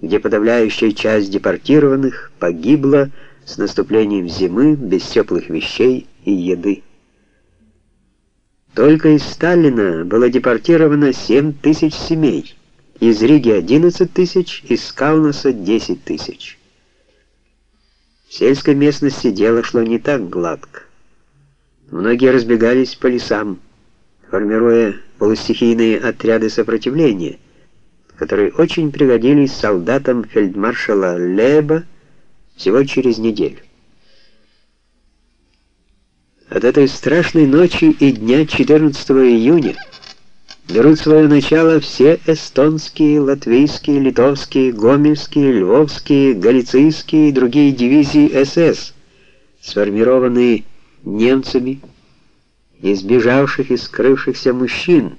где подавляющая часть депортированных погибла с наступлением зимы без теплых вещей и еды. Только из Сталина было депортировано 7 тысяч семей, из Риги 11 тысяч, из Каунаса 10 тысяч. В сельской местности дело шло не так гладко. Многие разбегались по лесам, формируя полустихийные отряды сопротивления, которые очень пригодились солдатам фельдмаршала Леба всего через неделю. От этой страшной ночи и дня 14 июня берут свое начало все эстонские, латвийские, литовские, гомельские, львовские, галицийские и другие дивизии СС, сформированные немцами, избежавших и скрывшихся мужчин,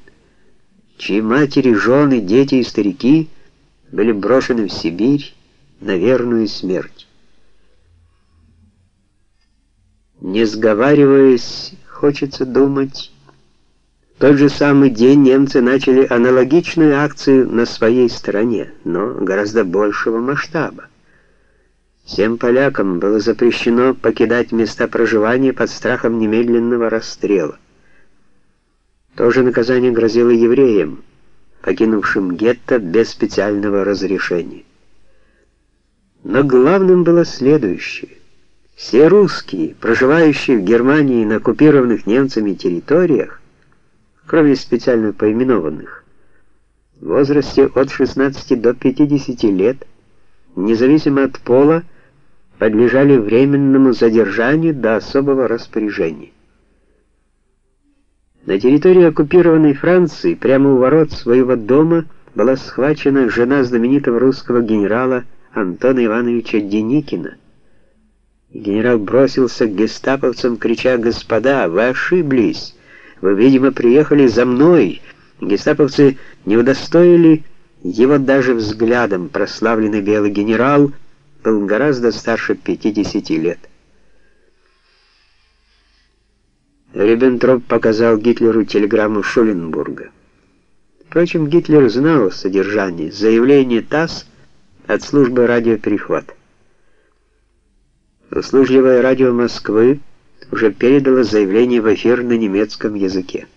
чьи матери, жены, дети и старики были брошены в Сибирь на верную смерть. Не сговариваясь, хочется думать, в тот же самый день немцы начали аналогичную акцию на своей стороне, но гораздо большего масштаба. Всем полякам было запрещено покидать места проживания под страхом немедленного расстрела. То же наказание грозило евреям, покинувшим гетто без специального разрешения. Но главным было следующее. Все русские, проживающие в Германии на оккупированных немцами территориях, кроме специально поименованных, в возрасте от 16 до 50 лет, независимо от пола, подлежали временному задержанию до особого распоряжения. На территории оккупированной Франции, прямо у ворот своего дома, была схвачена жена знаменитого русского генерала Антона Ивановича Деникина, Генерал бросился к гестаповцам, крича «Господа, вы ошиблись! Вы, видимо, приехали за мной!» Гестаповцы не удостоили его даже взглядом. Прославленный белый генерал был гораздо старше 50 лет. Риббентроп показал Гитлеру телеграмму Шуленбурга. Впрочем, Гитлер знал содержание заявления ТАСС от службы радиоперехвата. Услужливое радио Москвы уже передало заявление в эфир на немецком языке.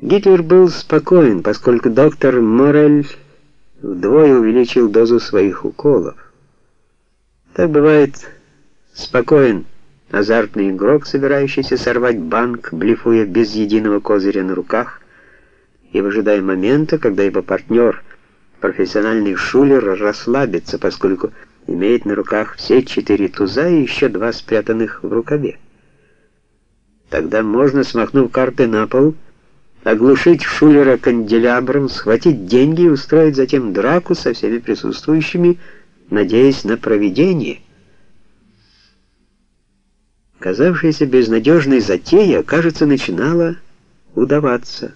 Гитлер был спокоен, поскольку доктор Морель вдвое увеличил дозу своих уколов. Так бывает спокоен азартный игрок, собирающийся сорвать банк, блефуя без единого козыря на руках и выжидая момента, когда его партнер, профессиональный шулер, расслабится, поскольку имеет на руках все четыре туза и еще два спрятанных в рукаве. Тогда можно, смахнув карты на пол, оглушить шулера канделябром, схватить деньги и устроить затем драку со всеми присутствующими, надеясь на провидение. Казавшаяся безнадежной затея, кажется, начинала удаваться.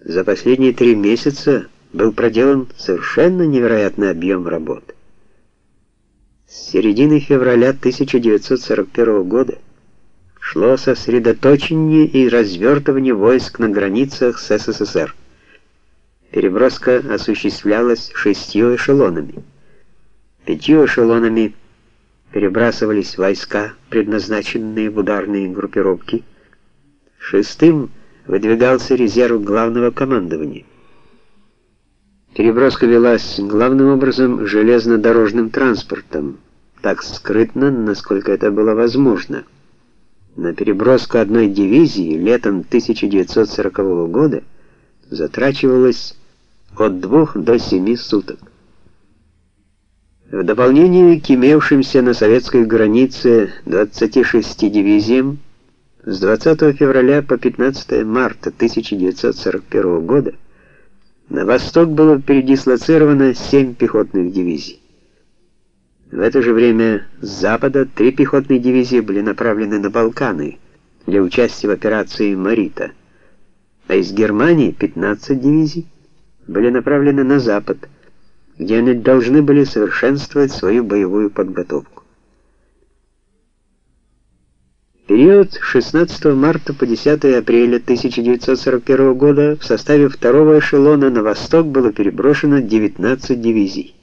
За последние три месяца был проделан совершенно невероятный объем работ. С середины февраля 1941 года шло сосредоточение и развертывание войск на границах с СССР. Переброска осуществлялась шестью эшелонами. Пятью эшелонами перебрасывались войска, предназначенные в ударные группировки. Шестым выдвигался резерв главного командования. Переброска велась главным образом железнодорожным транспортом, так скрытно, насколько это было возможно. На переброску одной дивизии летом 1940 года затрачивалось от двух до семи суток. В дополнение к имевшимся на советской границе 26 дивизиям, с 20 февраля по 15 марта 1941 года на восток было передислоцировано семь пехотных дивизий. В это же время с запада три пехотные дивизии были направлены на Балканы для участия в операции «Марита», а из Германии 15 дивизий были направлены на запад, где они должны были совершенствовать свою боевую подготовку. период с 16 марта по 10 апреля 1941 года в составе второго эшелона на восток было переброшено 19 дивизий.